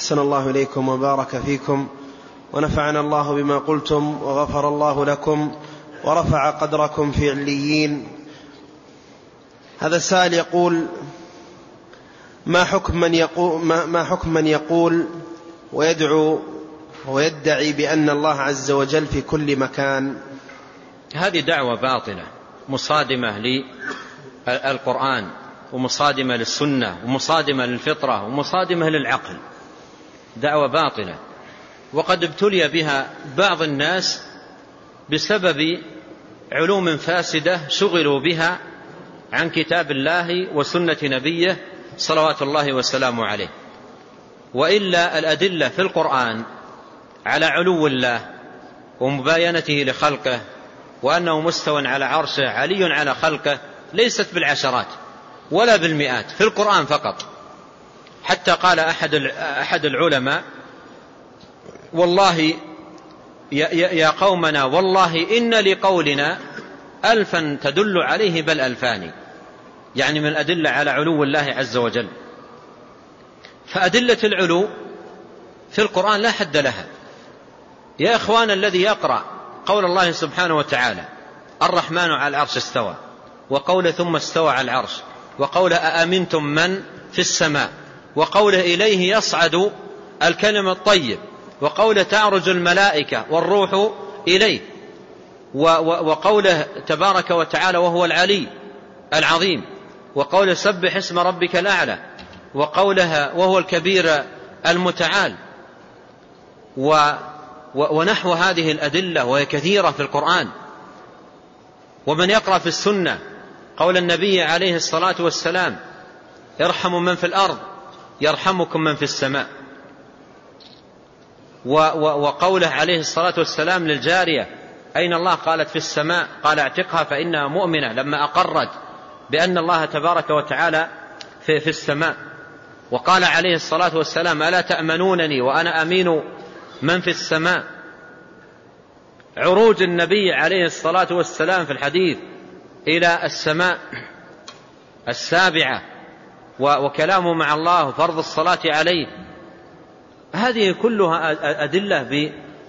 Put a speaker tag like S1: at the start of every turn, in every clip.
S1: أحسن الله إليكم وبارك فيكم ونفعنا الله بما قلتم وغفر الله لكم ورفع قدركم في عليين هذا السائل يقول ما حكم من يقول, ما حكم من يقول ويدعو ويدعي بأن الله عز وجل في كل مكان
S2: هذه دعوة باطلة مصادمة للقرآن ومصادمة للسنة ومصادمة للفطرة ومصادمة للعقل دعوة باطلة وقد ابتلي بها بعض الناس بسبب علوم فاسدة شغلوا بها عن كتاب الله وسنة نبيه صلوات الله والسلام عليه وإلا الأدلة في القرآن على علو الله ومباينته لخلقه وأنه مستوى على عرشه علي على خلقه ليست بالعشرات ولا بالمئات في القرآن فقط حتى قال أحد أحد العلماء والله يا قومنا والله إن لقولنا ألفا تدل عليه بل ألفان يعني من الأدلة على علو الله عز وجل فأدلة العلو في القرآن لا حد لها يا إخوان الذي يقرأ قول الله سبحانه وتعالى الرحمن على العرش استوى وقول ثم استوى على العرش وقول أأمنتم من في السماء وقوله إليه يصعد الكلم الطيب وقوله تعرج الملائكة والروح إليه وقوله تبارك وتعالى وهو العلي العظيم وقوله سبح اسم ربك الأعلى وقولها وهو الكبير المتعال ونحو هذه الأدلة وهي كثيرة في القرآن ومن يقرأ في السنة قول النبي عليه الصلاة والسلام ارحموا من في الأرض يرحمكم من في السماء وقوله عليه الصلاة والسلام للجارية أين الله قالت في السماء قال اعتقها فإنها مؤمنة لما أقرت بأن الله تبارك وتعالى في, في السماء وقال عليه الصلاة والسلام ألا تأمنونني وأنا أمين من في السماء عروج النبي عليه الصلاة والسلام في الحديث إلى السماء السابعة وكلامه مع الله وفرض الصلاة عليه هذه كلها أدلة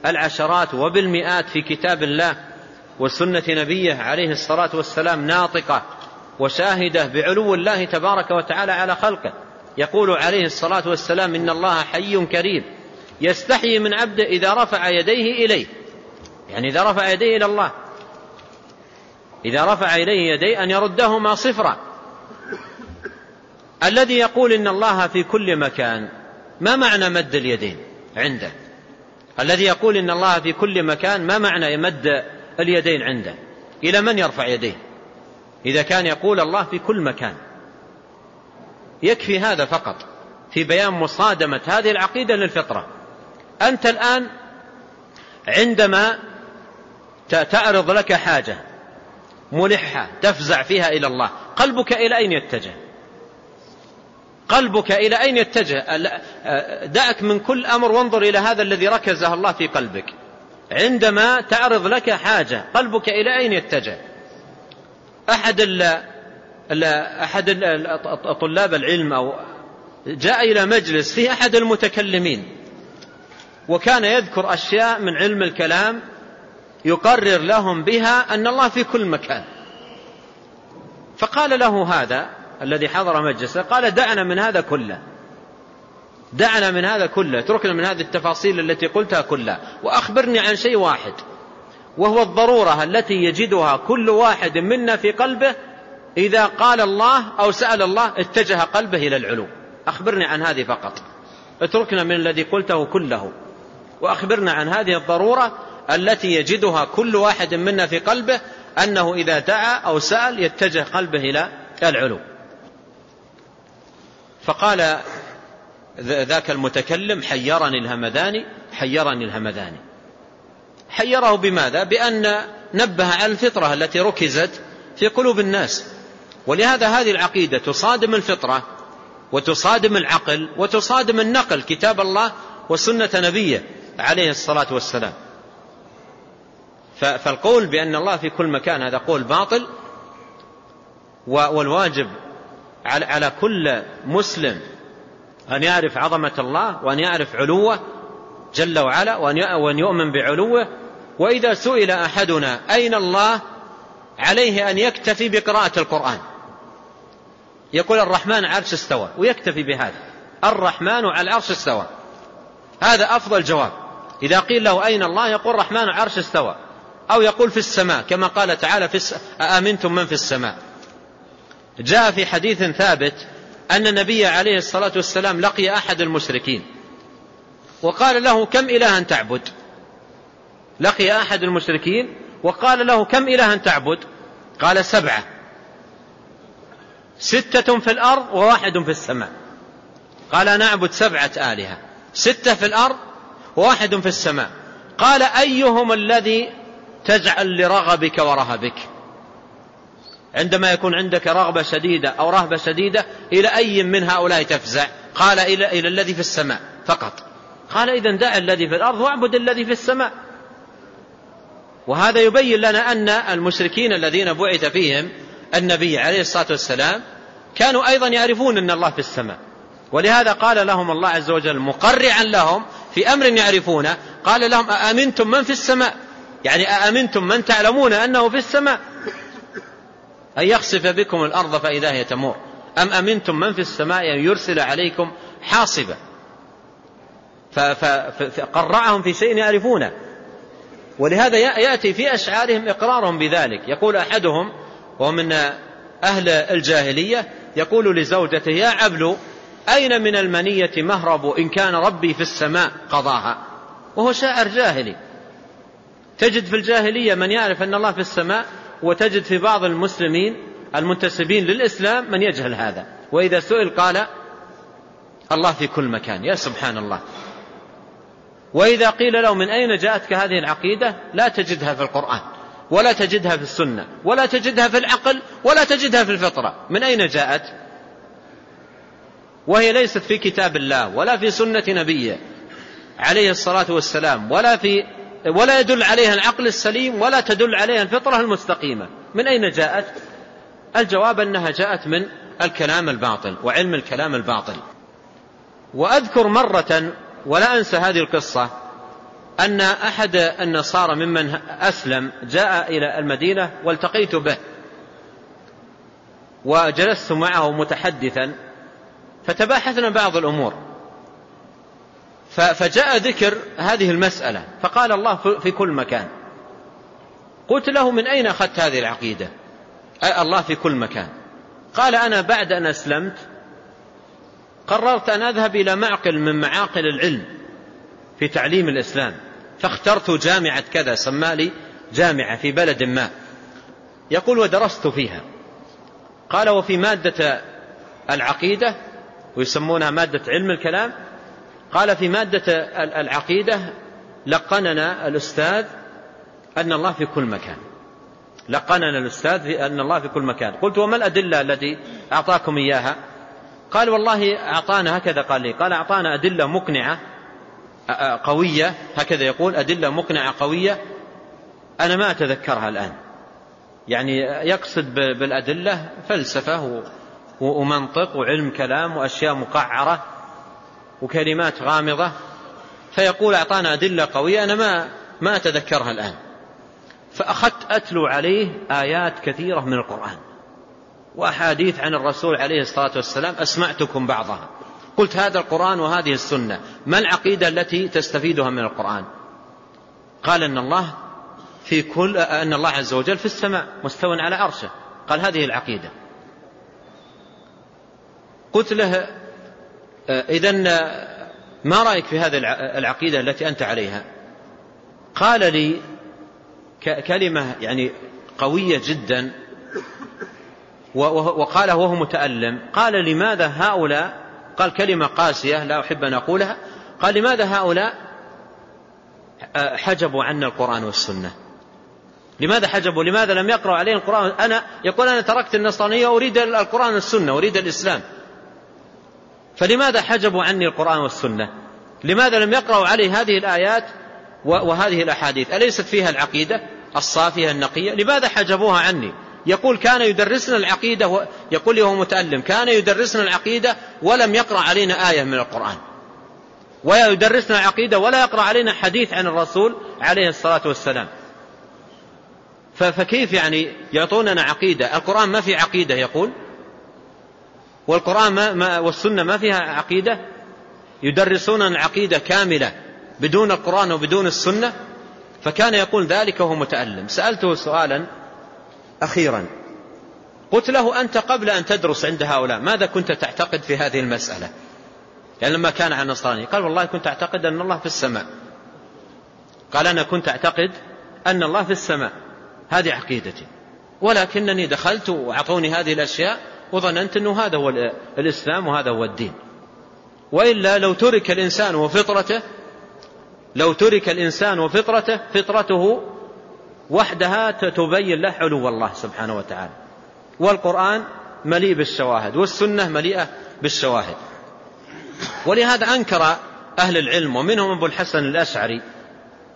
S2: بالعشرات وبالمئات في كتاب الله وسنة نبيه عليه الصلاة والسلام ناطقة وشاهدة بعلو الله تبارك وتعالى على خلقه يقول عليه الصلاة والسلام إن الله حي كريم يستحيي من عبده إذا رفع يديه إليه يعني إذا رفع يديه إلى الله إذا رفع إليه يديه أن يردهما صفرًا الذي يقول ان الله في كل مكان ما معنى مد اليدين عنده الذي يقول ان الله في كل مكان ما معنى يمد اليدين عنده الى من يرفع يديه اذا كان يقول الله في كل مكان يكفي هذا فقط في بيان مصادمه هذه العقيده للفطره انت الان عندما تعرض لك حاجه ملحه تفزع فيها الى الله قلبك الى اين يتجه قلبك إلى أين يتجه دعك من كل أمر وانظر إلى هذا الذي ركزه الله في قلبك عندما تعرض لك حاجة قلبك إلى أين يتجه أحد ال أحد طلاب العلم أو جاء إلى مجلس فيه أحد المتكلمين وكان يذكر أشياء من علم الكلام يقرر لهم بها أن الله في كل مكان فقال له هذا الذي حضر مجلسه قال دعنا من هذا كله دعنا من هذا كله اتركنا من هذه التفاصيل التي قلتها كلها وأخبرني عن شيء واحد وهو الضرورة التي يجدها كل واحد منا في قلبه إذا قال الله أو سأل الله اتجه قلبه إلى العلو أخبرني عن هذه فقط اتركنا من الذي قلته كله وأخبرنا عن هذه الضرورة التي يجدها كل واحد منا في قلبه أنه إذا دعا أو سأل يتجه قلبه إلى العلو فقال ذاك المتكلم حيرني الهمذاني حيرني الهمذاني حيره بماذا بأن نبه على الفطرة التي ركزت في قلوب الناس ولهذا هذه العقيدة تصادم الفطرة وتصادم العقل وتصادم النقل كتاب الله وسنة نبيه عليه الصلاة والسلام فالقول بأن الله في كل مكان هذا قول باطل والواجب على على كل مسلم أن يعرف عظمة الله وأن يعرف علوه جل وعلا وأن يؤمن بعلوه وإذا سئل أحدنا أين الله عليه أن يكتفي بقراءة القرآن يقول الرحمن عرش استوى ويكتفي بهذا الرحمن على العرش استوى هذا أفضل جواب إذا قيل له أين الله يقول الرحمن عرش استوى أو يقول في السماء كما قال تعالى في الس... أأمنتم من في السماء جاء في حديث ثابت أن النبي عليه الصلاة والسلام لقي أحد المشركين وقال له كم إلها تعبد لقي أحد المشركين وقال له كم إلها تعبد قال سبعة ستة في الأرض وواحد في السماء قال أنا أعبد سبعة آلهة ستة في الأرض وواحد في السماء قال أيهم الذي تجعل لرغبك ورهبك عندما يكون عندك رغبة شديدة أو رهبة شديدة إلى أي من هؤلاء تفزع قال إلى, إلى الذي في السماء فقط قال إذا دع الذي في الأرض واعبد الذي في السماء وهذا يبين لنا أن المشركين الذين بعث فيهم النبي عليه الصلاة والسلام كانوا أيضا يعرفون أن الله في السماء ولهذا قال لهم الله عز وجل مقرعا لهم في أمر يعرفونه قال لهم أأمنتم من في السماء يعني أأمنتم من تعلمون أنه في السماء أن يخسف بكم الأرض فإذا هي تمور أم أمنتم من في السماء أن يرسل عليكم حاصبا فقرعهم في شيء يعرفونه ولهذا يأتي في أشعارهم إقرارهم بذلك يقول أحدهم وهو من أهل الجاهلية يقول لزوجته يا عبل أين من المنية مهرب إن كان ربي في السماء قضاها وهو شاعر جاهلي تجد في الجاهلية من يعرف أن الله في السماء وتجد في بعض المسلمين المنتسبين للإسلام من يجهل هذا وإذا سئل قال الله في كل مكان يا سبحان الله وإذا قيل له من أين جاءتك هذه العقيدة لا تجدها في القرآن ولا تجدها في السنة ولا تجدها في العقل ولا تجدها في الفطرة من أين جاءت وهي ليست في كتاب الله ولا في سنة نبيه عليه الصلاة والسلام ولا في ولا يدل عليها العقل السليم ولا تدل عليها الفطرة المستقيمة من أين جاءت الجواب أنها جاءت من الكلام الباطل وعلم الكلام الباطل وأذكر مرة ولا أنسى هذه القصة أن أحد النصارى ممن أسلم جاء إلى المدينة والتقيت به وجلست معه متحدثا فتباحثنا بعض الأمور فجاء ذكر هذه المسألة فقال الله في كل مكان قلت له من أين أخذت هذه العقيدة الله في كل مكان قال أنا بعد أن أسلمت قررت أن أذهب إلى معقل من معاقل العلم في تعليم الإسلام فاخترت جامعة كذا سمى لي جامعة في بلد ما يقول ودرست فيها قال وفي مادة العقيدة ويسمونها مادة علم الكلام قال في مادة العقيدة لقننا الأستاذ أن الله في كل مكان لقننا الأستاذ أن الله في كل مكان قلت وما الأدلة التي أعطاكم إياها قال والله أعطانا هكذا قال لي قال أعطانا أدلة مقنعة قوية هكذا يقول أدلة مقنعة قوية أنا ما أتذكرها الآن يعني يقصد بالأدلة فلسفة ومنطق وعلم كلام وأشياء مقعرة وكلمات غامضة فيقول أعطانا أدلة قوية أنا ما ما أتذكرها الآن فأخذت أتلو عليه آيات كثيرة من القرآن وأحاديث عن الرسول عليه الصلاة والسلام أسمعتكم بعضها قلت هذا القرآن وهذه السنة ما العقيدة التي تستفيدها من القرآن قال أن الله في كل أن الله عز وجل في السماء مستوى على عرشه قال هذه العقيدة قلت له آه، إذا آه، ما رأيك في هذه العقيدة التي أنت عليها قال لي كلمة يعني قوية جدا وقال وهو متألم قال لماذا هؤلاء قال كلمة قاسية لا أحب أن أقولها قال لماذا هؤلاء آه، حجبوا عنا القرآن والسنة لماذا حجبوا لماذا لم يقرأوا علينا القرآن أنا يقول أنا تركت النصرانية أريد القرآن والسنة أريد الإسلام فلماذا حجبوا عني القرآن والسنة لماذا لم يقرأوا علي هذه الآيات وهذه الأحاديث أليست فيها العقيدة الصافية النقية لماذا حجبوها عني يقول كان يدرسنا العقيدة و... يقول لي متألم كان يدرسنا العقيدة ولم يقرأ علينا آية من القرآن ويدرسنا العقيدة ولا يقرأ علينا حديث عن الرسول عليه الصلاة والسلام فكيف يعني يعطوننا عقيدة القرآن ما في عقيدة يقول والقرآن ما ما والسنة ما فيها عقيدة يدرسون العقيدة كاملة بدون القرآن وبدون السنة فكان يقول ذلك وهو متألم سألته سؤالا أخيرا قلت له أنت قبل أن تدرس عند هؤلاء ماذا كنت تعتقد في هذه المسألة يعني لما كان عن نصراني قال والله كنت أعتقد أن الله في السماء قال أنا كنت أعتقد أن الله في السماء هذه عقيدتي ولكنني دخلت وأعطوني هذه الأشياء وظننت أنه هذا هو الإسلام وهذا هو الدين وإلا لو ترك الإنسان وفطرته لو ترك الإنسان وفطرته فطرته وحدها تبين له علو الله سبحانه وتعالى والقرآن مليء بالشواهد والسنة مليئة بالشواهد ولهذا أنكر أهل العلم ومنهم أبو الحسن الأشعري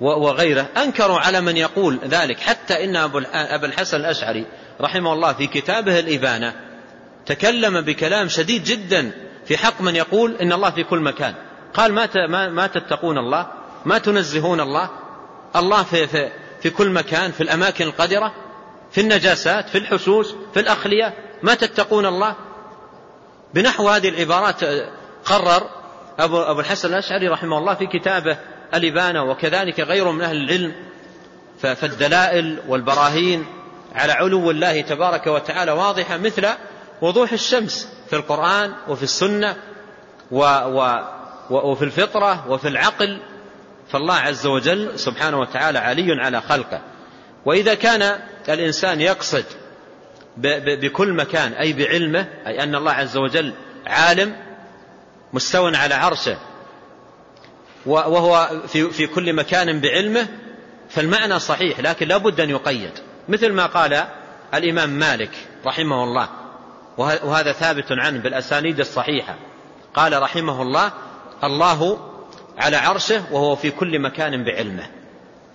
S2: وغيره أنكروا على من يقول ذلك حتى إن أبو الحسن الأشعري رحمه الله في كتابه الإبانة تكلم بكلام شديد جدا في حق من يقول إن الله في كل مكان قال ما ما تتقون الله ما تنزهون الله الله في, في, في كل مكان في الأماكن القدرة في النجاسات في الحسوس في الأخلية ما تتقون الله بنحو هذه العبارات آه، قرر أبو, أبو الحسن الأشعري رحمه الله في كتابه الإبانة وكذلك غيره من أهل العلم فالدلائل والبراهين على علو الله تبارك وتعالى واضحة مثل وضوح الشمس في القرآن وفي السنة و و وفي الفطرة وفي العقل فالله عز وجل سبحانه وتعالى علي على خلقه وإذا كان الإنسان يقصد بكل مكان أي بعلمه أي أن الله عز وجل عالم مستوى على عرشه وهو في, في كل مكان بعلمه فالمعنى صحيح لكن لا بد أن يقيد مثل ما قال الإمام مالك رحمه الله وهذا ثابت عنه بالأسانيد الصحيحة قال رحمه الله الله على عرشه وهو في كل مكان بعلمه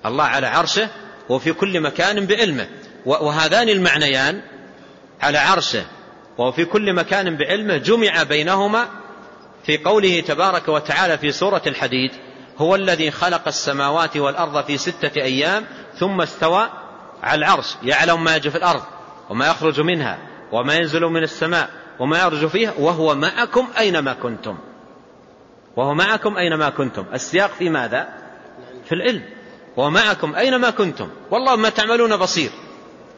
S2: الله على عرشه وهو في كل مكان بعلمه وهذان المعنيان على عرشه وهو في كل مكان بعلمه جمع بينهما في قوله تبارك وتعالى في سورة الحديد هو الذي خلق السماوات والأرض في ستة أيام ثم استوى على العرش يعلم ما يجري في الأرض وما يخرج منها وما ينزل من السماء وما يرجو فيها وهو معكم أينما كنتم وهو معكم أينما كنتم السياق في ماذا يعني في العلم وهو معكم أينما كنتم والله ما تعملون بصير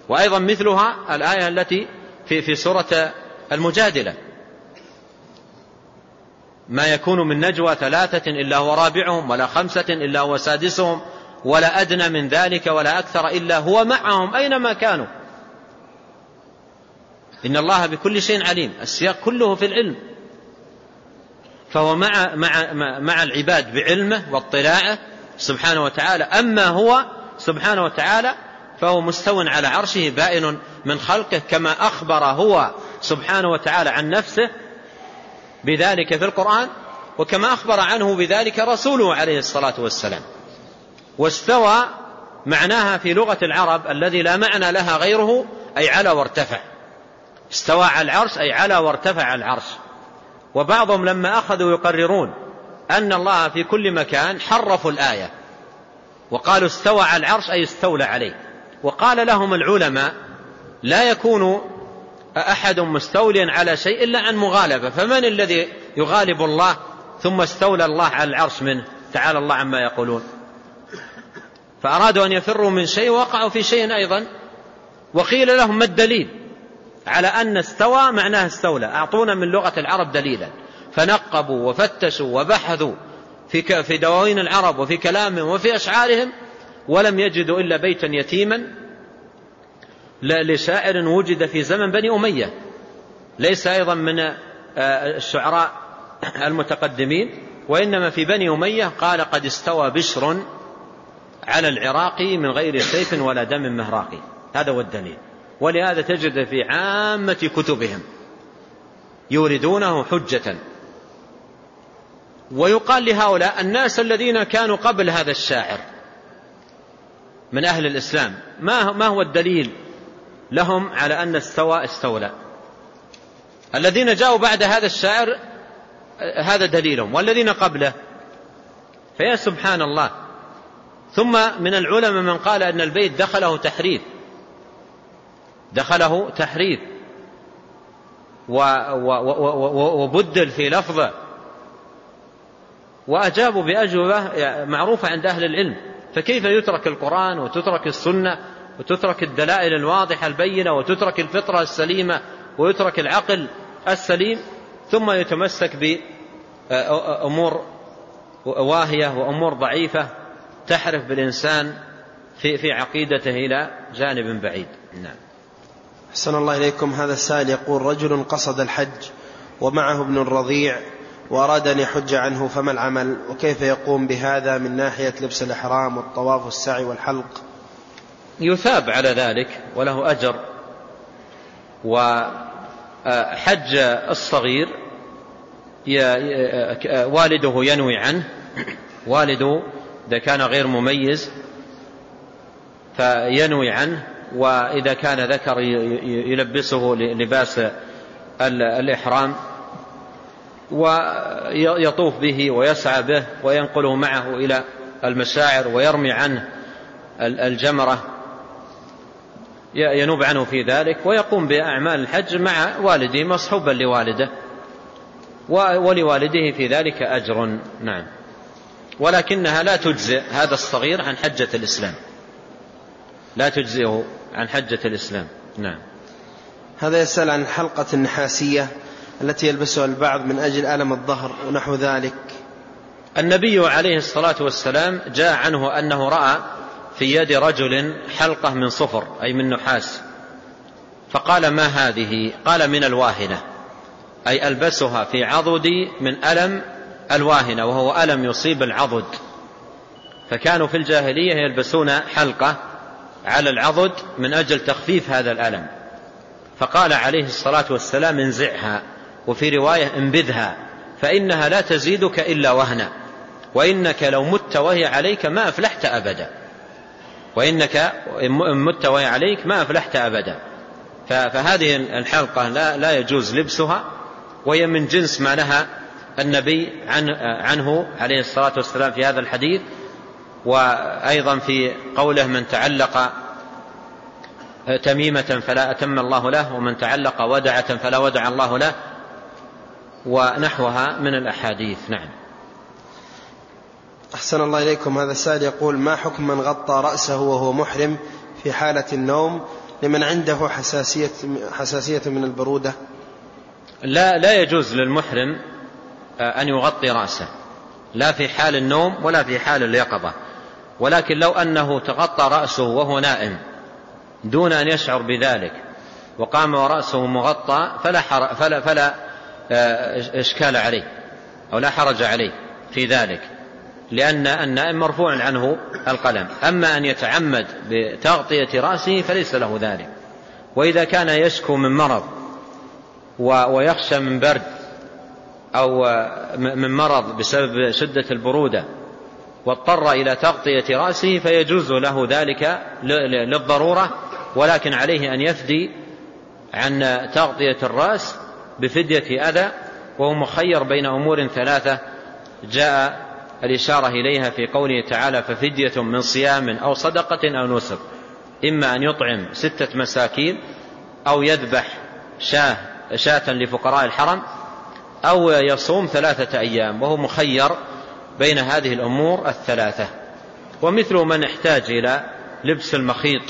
S2: وأيضا مثلها الآية التي في, في سورة المجادلة ما يكون من نجوى ثلاثة إلا هو رابعهم ولا خمسة إلا هو سادسهم ولا أدنى من ذلك ولا أكثر إلا هو معهم أينما كانوا إن الله بكل شيء عليم السياق كله في العلم فهو مع, مع, مع العباد بعلمه واطلاعه سبحانه وتعالى أما هو سبحانه وتعالى فهو مستو على عرشه بائن من خلقه كما أخبر هو سبحانه وتعالى عن نفسه بذلك في القرآن وكما أخبر عنه بذلك رسوله عليه الصلاة والسلام واستوى معناها في لغة العرب الذي لا معنى لها غيره أي على وارتفع استوى على العرش أي على وارتفع العرش وبعضهم لما أخذوا يقررون أن الله في كل مكان حرفوا الآية وقالوا استوى على العرش أي استولى عليه وقال لهم العلماء لا يكون أحد مستوليا على شيء إلا عن مغالبة فمن الذي يغالب الله ثم استولى الله على العرش منه تعالى الله عما يقولون فأرادوا أن يفروا من شيء ووقعوا في شيء أيضا وقيل لهم ما الدليل على أن استوى معناه استولى أعطونا من لغة العرب دليلا فنقبوا وفتشوا وبحثوا في في دواوين العرب وفي كلامهم وفي أشعارهم ولم يجدوا إلا بيتا يتيما لشاعر وجد في زمن بني أمية ليس أيضا من آه، الشعراء المتقدمين وإنما في بني أمية قال قد استوى بشر على العراق من غير سيف ولا دم مهراقي هذا هو الدليل ولهذا تجد في عامة كتبهم يوردونه حجة ويقال لهؤلاء الناس الذين كانوا قبل هذا الشاعر من أهل الإسلام ما ما هو الدليل لهم على أن استوى استولى الذين جاءوا بعد هذا الشاعر هذا دليلهم والذين قبله فيا سبحان الله ثم من العلماء من قال أن البيت دخله تحريف دخله تحريف وبدل في لفظه وأجابوا بأجوبة معروفة عند أهل العلم فكيف يترك القرآن وتترك السنة وتترك الدلائل الواضحة البينة وتترك الفطرة السليمة ويترك العقل السليم ثم يتمسك بأمور واهية وأمور ضعيفة تحرف بالإنسان في في عقيدته إلى جانب بعيد نعم
S1: أحسن الله إليكم هذا السائل يقول رجل قصد الحج ومعه ابن الرضيع وأراد أن يحج عنه فما العمل وكيف يقوم بهذا من ناحية لبس الإحرام والطواف والسعي والحلق
S2: يثاب على ذلك وله أجر وحج آه، الصغير آه، آه، والده ينوي عنه والده إذا كان غير مميز فينوي عنه وإذا كان ذكر يلبسه لباس الإحرام ويطوف به ويسعى به وينقله معه إلى المشاعر ويرمي عنه الجمرة ينوب عنه في ذلك ويقوم بأعمال الحج مع والده مصحوبا لوالده ولوالده في ذلك أجر نعم ولكنها لا تجزئ هذا الصغير عن حجة الإسلام لا تجزئه عن حجة الإسلام نعم
S1: هذا يسأل عن حلقة النحاسية التي يلبسها البعض من أجل ألم الظهر ونحو ذلك
S2: النبي عليه الصلاة والسلام جاء عنه أنه رأى في يد رجل حلقة من صفر أي من نحاس فقال ما هذه قال من الواهنة أي ألبسها في عضدي من ألم الواهنة وهو ألم يصيب العضد فكانوا في الجاهلية يلبسون حلقة على العضد من أجل تخفيف هذا الألم فقال عليه الصلاة والسلام انزعها وفي رواية انبذها فإنها لا تزيدك إلا وهنا وإنك لو مت وهي عليك ما أفلحت أبدا وإنك إن مت وهي عليك ما أفلحت أبدا فهذه الحلقة لا, لا يجوز لبسها وهي من جنس ما نهى النبي عنه عليه الصلاة والسلام في هذا الحديث وأيضا في قوله من تعلق تميمة فلا أتم الله له ومن تعلق ودعة فلا ودع الله له ونحوها من الأحاديث نعم
S1: أحسن الله إليكم هذا السائل يقول ما حكم من غطى رأسه وهو محرم في حالة النوم لمن عنده حساسية, حساسية من البرودة
S2: لا, لا يجوز للمحرم أن يغطي رأسه لا في حال النوم ولا في حال اليقظة ولكن لو أنه تغطى رأسه وهو نائم دون أن يشعر بذلك وقام ورأسه مغطى فلا, حر فلا, فلا آه، إشكال عليه أو لا حرج عليه في ذلك لأن النائم مرفوع عنه القلم أما أن يتعمد بتغطية رأسه فليس له ذلك وإذا كان يشكو من مرض ويخشى من برد أو آه، من مرض بسبب شدة البرودة واضطر إلى تغطية رأسه فيجوز له ذلك للضرورة ولكن عليه أن يفدي عن تغطية الرأس بفدية أذى وهو مخير بين أمور ثلاثة جاء الإشارة إليها في قوله تعالى ففدية من صيام أو صدقة أو نسك إما أن يطعم ستة مساكين أو يذبح شاه شاة لفقراء الحرم أو يصوم ثلاثة أيام وهو مخير بين هذه الأمور الثلاثة ومثل من احتاج إلى لبس المخيط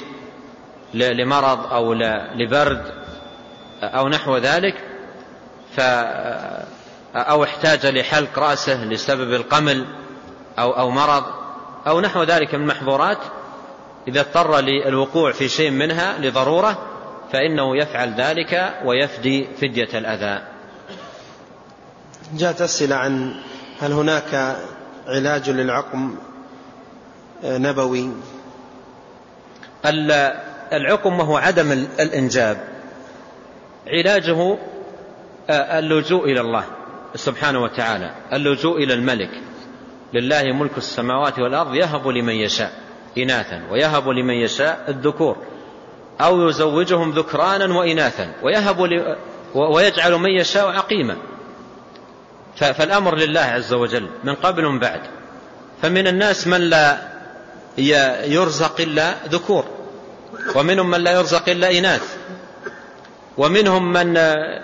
S2: لمرض أو لبرد أو نحو ذلك ف أو احتاج لحلق رأسه لسبب القمل أو أو مرض أو نحو ذلك من المحظورات إذا اضطر للوقوع في شيء منها لضرورة فإنه يفعل ذلك ويفدي فدية الأذى
S1: جاءت أسئلة عن هل هناك
S2: علاج للعقم نبوي العقم وهو عدم الإنجاب علاجه آه، اللجوء إلى الله سبحانه وتعالى اللجوء إلى الملك لله ملك السماوات والأرض يهب لمن يشاء إناثا ويهب لمن يشاء الذكور أو يزوجهم ذكرانا وإناثا ويهب ويجعل من يشاء عقيما فالأمر لله عز وجل من قبل ومن بعد فمن الناس من لا يرزق إلا ذكور ومنهم من لا يرزق إلا إناث ومنهم من آه،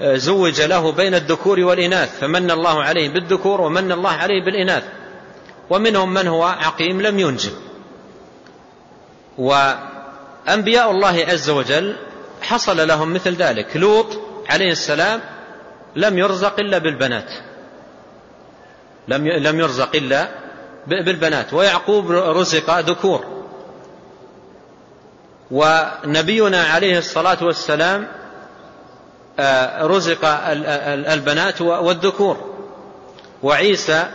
S2: آه، زوج له بين الذكور والإناث فمن الله عليه بالذكور ومن الله عليه بالإناث ومنهم من هو عقيم لم ينجب وأنبياء الله عز وجل حصل لهم مثل ذلك لوط عليه السلام لم يرزق إلا بالبنات لم لم يرزق إلا بالبنات ويعقوب رزق ذكور ونبينا عليه الصلاة والسلام آه، رزق البنات والذكور وعيسى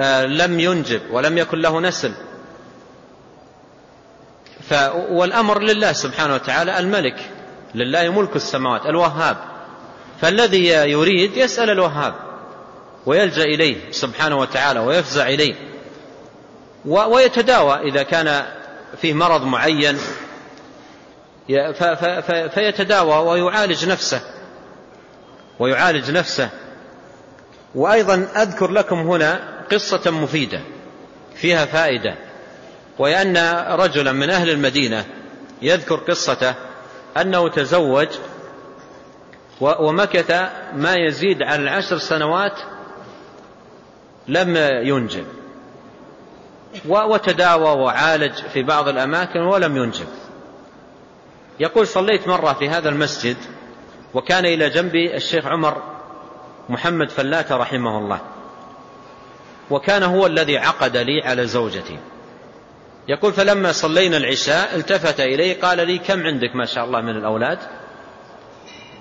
S2: آه، لم ينجب ولم يكن له نسل والأمر لله سبحانه وتعالى الملك لله ملك السماوات الوهاب فالذي يريد يسأل الوهاب ويلجأ إليه سبحانه وتعالى ويفزع إليه ويتداوى إذا كان فيه مرض معين فيتداوى ويعالج نفسه ويعالج نفسه وأيضا أذكر لكم هنا قصة مفيدة فيها فائدة وهي أن رجلا من أهل المدينة يذكر قصته أنه تزوج ومكث ما يزيد عن العشر سنوات لم ينجب وتداوى وعالج في بعض الأماكن ولم ينجب يقول صليت مرة في هذا المسجد وكان إلى جنبي الشيخ عمر محمد فلاتة رحمه الله وكان هو الذي عقد لي على زوجتي يقول فلما صلينا العشاء التفت إلي قال لي كم عندك ما شاء الله من الأولاد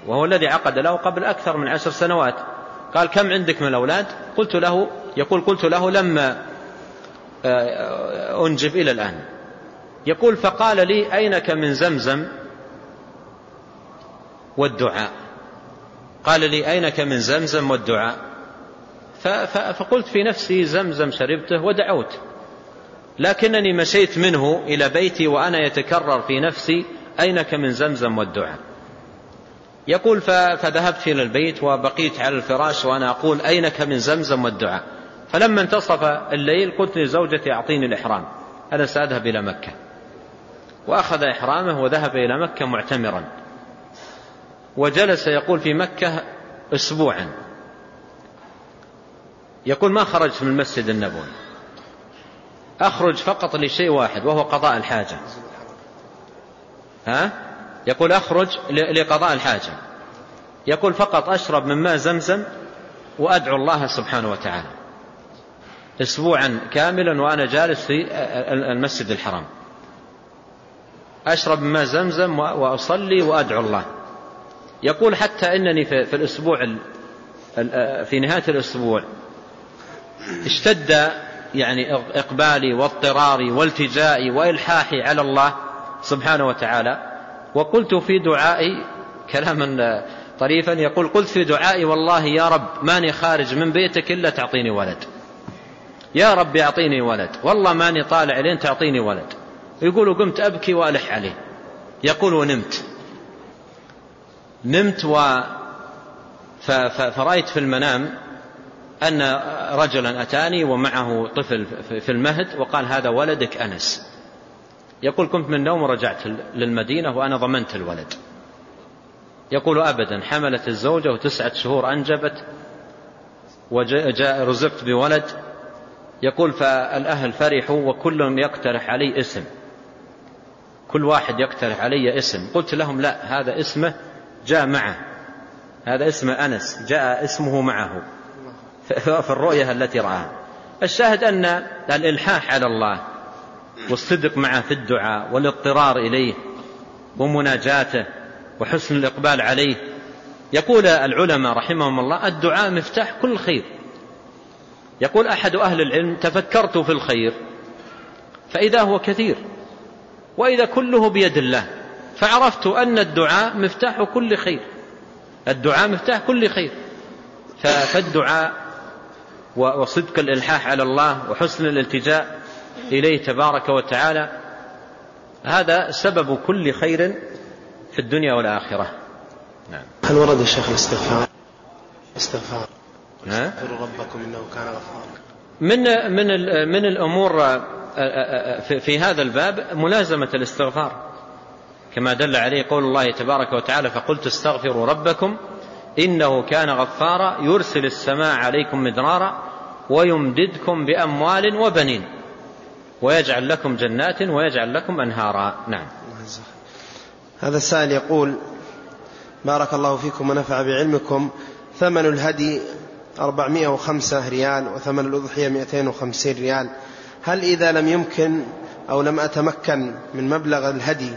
S2: وهو الذي عقد له قبل أكثر من عشر سنوات قال كم عندك من الأولاد قلت له يقول قلت له لما آه، أنجب إلى الآن يقول فقال لي أينك من زمزم والدعاء قال لي أينك من زمزم والدعاء فقلت في نفسي زمزم شربته ودعوت لكنني مشيت منه إلى بيتي وأنا يتكرر في نفسي أينك من زمزم والدعاء يقول فذهبت إلى البيت وبقيت على الفراش وأنا أقول أينك من زمزم والدعاء فلما انتصف الليل قلت لزوجتي أعطيني الإحرام أنا سأذهب إلى مكة وأخذ إحرامه وذهب إلى مكة معتمرا وجلس يقول في مكة أسبوعا يقول ما خرجت من المسجد النبوي أخرج فقط لشيء واحد وهو قضاء الحاجة ها يقول أخرج لقضاء الحاجة يقول فقط أشرب من ماء زمزم وأدعو الله سبحانه وتعالى أسبوعا كاملا وأنا جالس في المسجد الحرام أشرب من ماء زمزم وأصلي وأدعو الله يقول حتى إنني في الأسبوع في نهاية الأسبوع اشتد يعني إقبالي واضطراري والتجائي وإلحاحي على الله سبحانه وتعالى وقلت في دعائي كلاما آه، طريفا يقول قلت في دعائي والله يا رب ماني خارج من بيتك إلا تعطيني ولد يا رب أعطيني ولد والله ماني طالع لين تعطيني ولد يقول قمت أبكي وألح عليه يقول ونمت نمت و فرأيت في المنام أن رجلا أتاني ومعه طفل في المهد وقال هذا ولدك أنس يقول كنت من النوم ورجعت للمدينة وأنا ضمنت الولد يقول أبدا حملت الزوجة وتسعة شهور أنجبت وجاء رزقت بولد يقول فالأهل فرحوا وكل يقترح علي اسم كل واحد يقترح علي اسم قلت لهم لا هذا اسمه جاء معه هذا اسمه أنس جاء اسمه معه في الرؤية التي رآها الشاهد أن الإلحاح على الله والصدق معه في الدعاء والاضطرار اليه ومناجاته وحسن الاقبال عليه يقول العلماء رحمهم الله الدعاء مفتاح كل خير يقول احد اهل العلم تفكرت في الخير فاذا هو كثير واذا كله بيد الله فعرفت ان الدعاء مفتاح كل خير الدعاء مفتاح كل خير فالدعاء وصدق الالحاح على الله وحسن الالتجاء إليه تبارك وتعالى هذا سبب كل خير في الدنيا والآخرة نعم. هل ورد
S1: يا شيخ الاستغفار
S2: استغفار استغفر ربكم إنه كان غفارا من من من الأمور آه، آه، آه، في هذا الباب ملازمة الاستغفار كما دل عليه قول الله تبارك وتعالى فقلت استغفروا ربكم إنه كان غفارا يرسل السماء عليكم مدرارا ويمددكم بأموال وبنين ويجعل لكم جنات ويجعل لكم أنهارا نعم
S1: هذا السائل يقول بارك الله فيكم ونفع بعلمكم ثمن الهدي 405 ريال وثمن الأضحية 250 ريال هل إذا لم يمكن أو لم أتمكن من مبلغ الهدي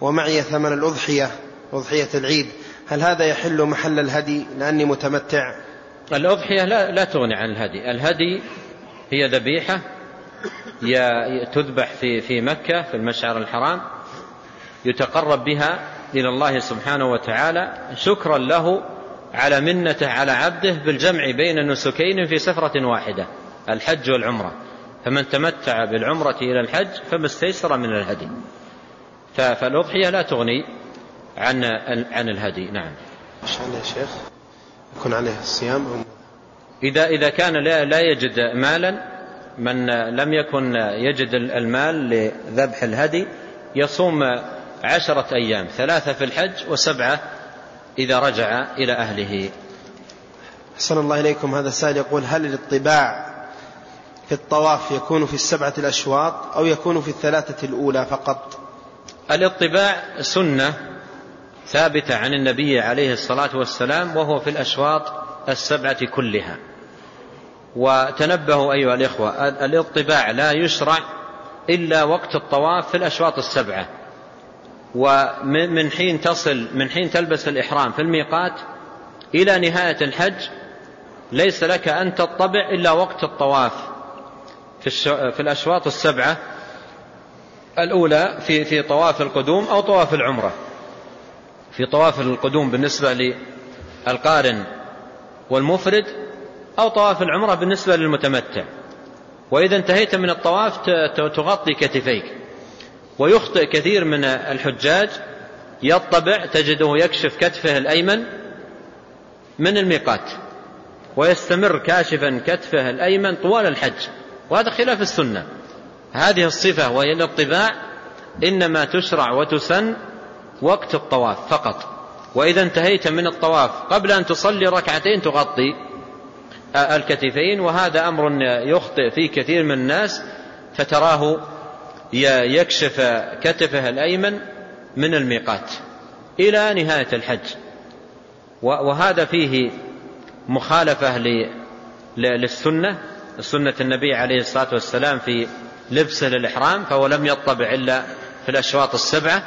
S1: ومعي ثمن الأضحية أضحية العيد هل هذا يحل محل الهدي لأني متمتع
S2: الأضحية لا, لا تغني عن الهدي الهدي هي ذبيحة تذبح في في مكة في المشعر الحرام يتقرب بها إلى الله سبحانه وتعالى شكرا له على منته على عبده بالجمع بين نسكين في سفرة واحدة الحج والعمرة فمن تمتع بالعمرة إلى الحج فما استيسر من الهدي فالأضحية لا تغني عن عن الهدي نعم ايش يا شيخ يكون عليه الصيام إذا إذا كان لا, لا يجد مالا من لم يكن يجد المال لذبح الهدي يصوم عشرة أيام ثلاثة في الحج وسبعة إذا رجع إلى أهله
S1: أحسن الله إليكم هذا السائل يقول هل الاطباع في الطواف يكون في السبعة الأشواط أو يكون في الثلاثة الأولى فقط
S2: الاطباع سنة ثابتة عن النبي عليه الصلاة والسلام وهو في الأشواط السبعة كلها وتنبهوا أيها الإخوة الاطباع لا يشرع إلا وقت الطواف في الأشواط السبعة ومن حين تصل من حين تلبس الإحرام في الميقات إلى نهاية الحج ليس لك أن تطبع إلا وقت الطواف في, في الأشواط السبعة الأولى في في طواف القدوم أو طواف العمرة في طواف القدوم بالنسبة للقارن والمفرد أو طواف العمرة بالنسبة للمتمتع وإذا انتهيت من الطواف تغطي كتفيك ويخطئ كثير من الحجاج يطبع تجده يكشف كتفه الأيمن من الميقات ويستمر كاشفا كتفه الأيمن طوال الحج وهذا خلاف السنة هذه الصفة وهي الاطباع إنما تشرع وتسن وقت الطواف فقط وإذا انتهيت من الطواف قبل أن تصلي ركعتين تغطي آه، الكتفين وهذا أمر يخطئ فيه كثير من الناس فتراه يكشف كتفه الأيمن من الميقات إلى نهاية الحج وهذا فيه مخالفة للسنة سنة النبي عليه الصلاة والسلام في لبسه للإحرام فهو لم يطبع إلا في الأشواط السبعة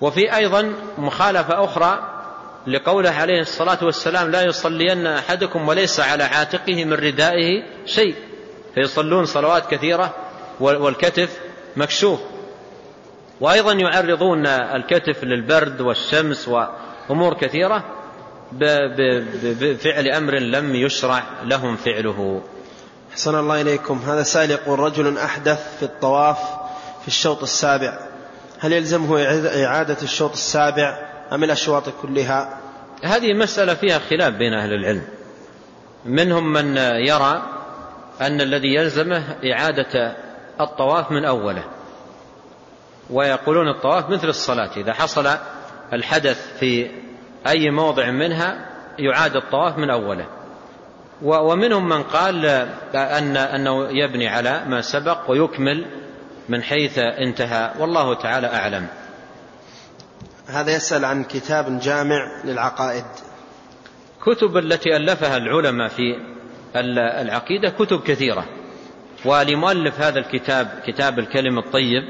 S2: وفي أيضا مخالفة أخرى لقوله عليه الصلاة والسلام لا يصلين أحدكم وليس على عاتقه من ردائه شيء فيصلون صلوات كثيرة والكتف مكشوف وأيضا يعرضون الكتف للبرد والشمس وأمور كثيرة بفعل أمر لم يشرع لهم فعله
S1: حسن الله إليكم هذا سائل يقول رجل أحدث في الطواف في الشوط السابع هل يلزمه إعادة الشوط السابع أم الأشواط كلها
S2: هذه مسألة فيها خلاف بين أهل العلم منهم من يرى أن الذي يلزمه إعادة الطواف من أوله ويقولون الطواف مثل الصلاة إذا حصل الحدث في أي موضع منها يعاد الطواف من أوله ومنهم من قال أن أنه يبني على ما سبق ويكمل من حيث انتهى والله تعالى أعلم
S1: هذا يسأل عن كتاب جامع للعقائد
S2: كتب التي ألفها العلماء في العقيدة كتب كثيرة ولمؤلف هذا الكتاب كتاب الكلم الطيب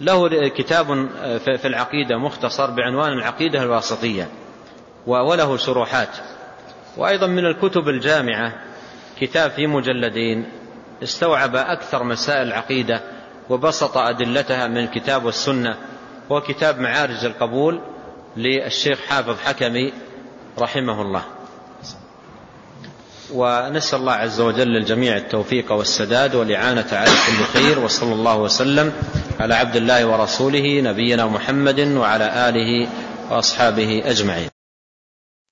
S2: له كتاب في العقيدة مختصر بعنوان العقيدة الواسطية وله شروحات وأيضا من الكتب الجامعة كتاب في مجلدين استوعب أكثر مسائل العقيدة وبسط أدلتها من الكتاب والسنة هو كتاب معارج القبول للشيخ حافظ حكمي رحمه الله ونسأل الله عز وجل للجميع التوفيق والسداد والإعانة على كل خير وصلى الله وسلم على عبد الله ورسوله نبينا محمد وعلى آله وأصحابه أجمعين